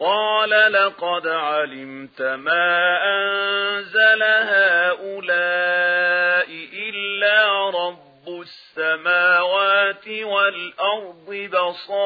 قال لقد علمت ما أنزل هؤلاء إلا رب السماوات والأرض بصار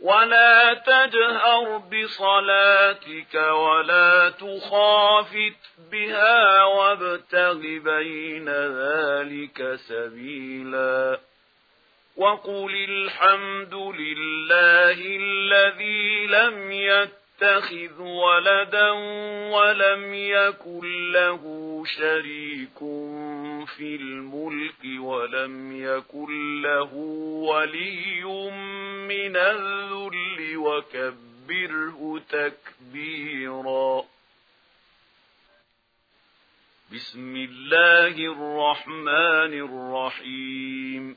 ولا تجهر بصلاتك ولا تخافت بها وابتغ بين ذلك سبيلا وقل الحمد لله الذي لم يتقل يَتَّخِذْ وَلَدًا وَلَمْ يَكُنْ لَهُ شَرِيكٌ فِي الْمُلْكِ وَلَمْ يَكُنْ لَهُ وَلِيٌّ مِنَ الذُّلِّ وَكَبِّرْهُ تَكْبِيرًا بسم الله الرحمن الرحيم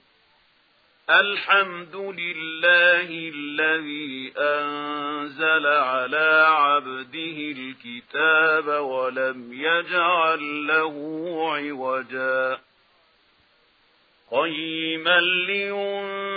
الحمد لله الذي أنزل على عبده الكتاب ولم يجعل له عوجا قيما لينزل